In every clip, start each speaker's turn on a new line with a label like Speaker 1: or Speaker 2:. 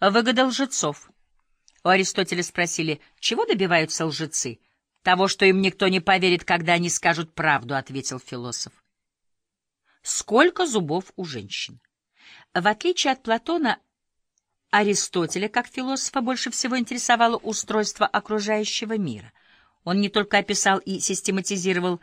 Speaker 1: Выгода лжецов. У Аристотеля спросили, чего добиваются лжецы? Того, что им никто не поверит, когда они скажут правду, — ответил философ. Сколько зубов у женщин? В отличие от Платона, Аристотеля, как философа, больше всего интересовало устройство окружающего мира. Он не только описал и систематизировал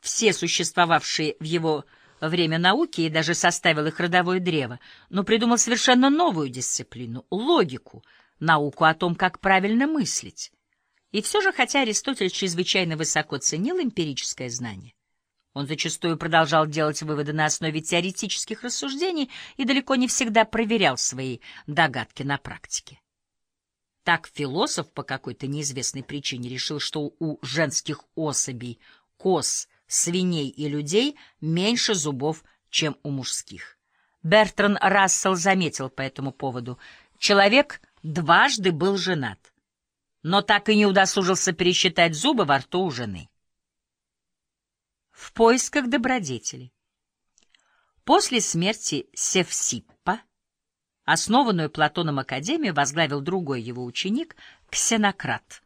Speaker 1: все существовавшие в его время науки и даже составил их родовое древо, но придумал совершенно новую дисциплину — логику, науку о том, как правильно мыслить. И все же, хотя Аристотель чрезвычайно высоко ценил эмпирическое знание, он зачастую продолжал делать выводы на основе теоретических рассуждений и далеко не всегда проверял свои догадки на практике. Так философ по какой-то неизвестной причине решил, что у женских особей, коз, свиней и людей меньше зубов, чем у мужских. Бертран Рассел заметил по этому поводу, человек дважды был женат, но так и не удосужился пересчитать зубы во рту у жены в поисках добродетели. После смерти Севсиппа основанную Платоном Академию возглавил другой его ученик Ксенократ,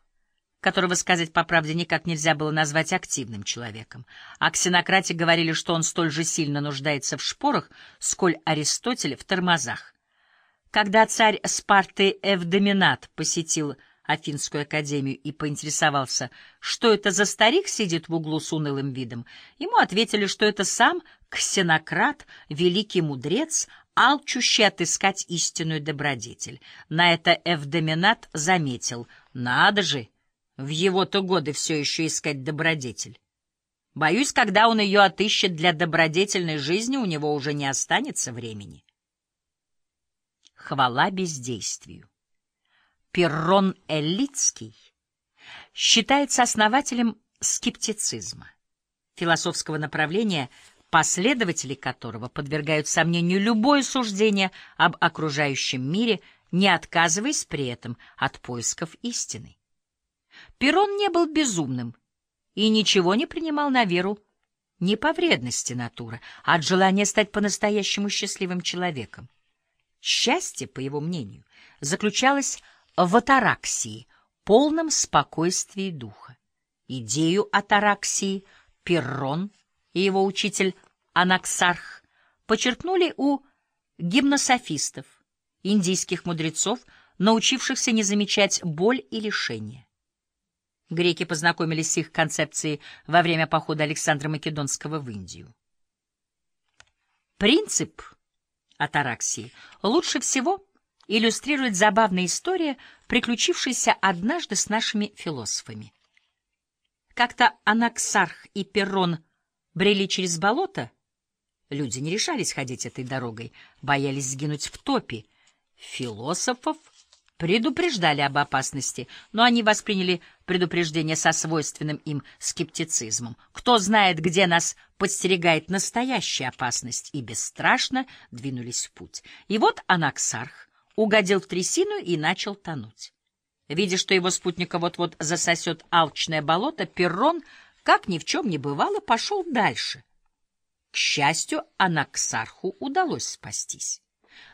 Speaker 1: которого, сказать по правде, никак нельзя было назвать активным человеком. О Ксенократе говорили, что он столь же сильно нуждается в шпорах, сколь Аристотель в тормозах. Когда царь Спарты Эвдоминат посетил Афинскую академию и поинтересовался, что это за старик сидит в углу с унылым видом, ему ответили, что это сам Ксенократ, великий мудрец, алчущий отыскать истинную добродетель. На это Эвдоминат заметил, надо же, в его-то годы все еще искать добродетель. Боюсь, когда он ее отыщет для добродетельной жизни, у него уже не останется времени. Хвала бездействию. Перрон Эллицкий считается основателем скептицизма, философского направления, последователи которого подвергают сомнению любое суждение об окружающем мире, не отказываясь при этом от поисков истины. Перрон не был безумным и ничего не принимал на веру не по вредности натуры, а от желания стать по-настоящему счастливым человеком. Счастье, по его мнению, заключалось в атараксии, полном спокойствии духа. Идею атараксии Перрон и его учитель Анаксарх почерпнули у гимнософистов, индийских мудрецов, научившихся не замечать боль и лишение. Греки познакомились с их концепцией во время похода Александра Македонского в Индию. Принцип атараксии лучше всего иллюстрирует забавная история, приключившаяся однажды с нашими философами. Как-то Анаксарх и Перрон брели через болото. Люди не решались ходить этой дорогой, боялись сгинуть в топе. Философов предупреждали об опасности, но они восприняли предупреждение со свойственным им скептицизмом. Кто знает, где нас подстерегает настоящая опасность, и бесстрашно двинулись в путь. И вот Анаксарх угодил в трясину и начал тонуть. Видя, что его спутника вот-вот засосет алчное болото, Перрон, как ни в чем не бывало, пошел дальше. К счастью, Анаксарху удалось спастись.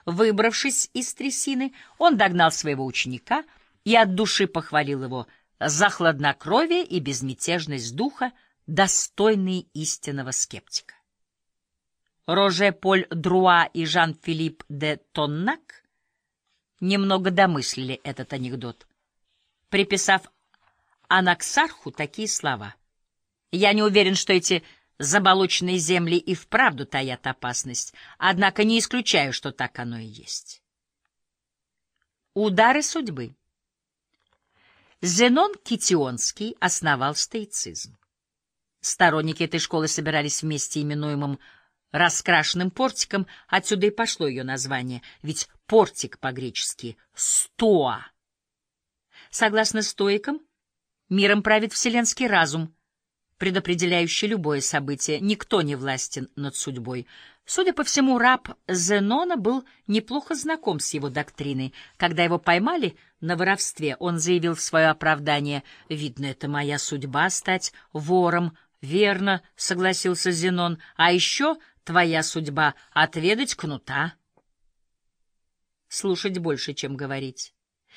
Speaker 1: Выбравшись из трясины, он догнал своего ученика и от души похвалил его за хладнокровие и безмятежность духа, достойные истинного скептика. Роже Поль Друа и Жан-Филипп де Тоннак немного домыслили этот анекдот, приписав Анаксарху такие слова. «Я не уверен, что эти заболоченные земли и вправду таят опасность, однако не исключаю, что так оно и есть». Удары судьбы Зенон Китионский основал стоицизм. Сторонники этой школы собирались вместе именуемым раскрашенным портиком, отсюда и пошло ее название, ведь портик по-гречески «стоа». Согласно стоикам, миром правит вселенский разум, предопределяющий любое событие, никто не властен над судьбой. Судя по всему, раб Зенона был неплохо знаком с его доктриной. Когда его поймали на воровстве, он заявил в свое оправдание, «Видно, это моя судьба — стать вором». «Верно», — согласился Зенон, — «а еще твоя судьба — отведать кнута». слушать больше, чем говорить.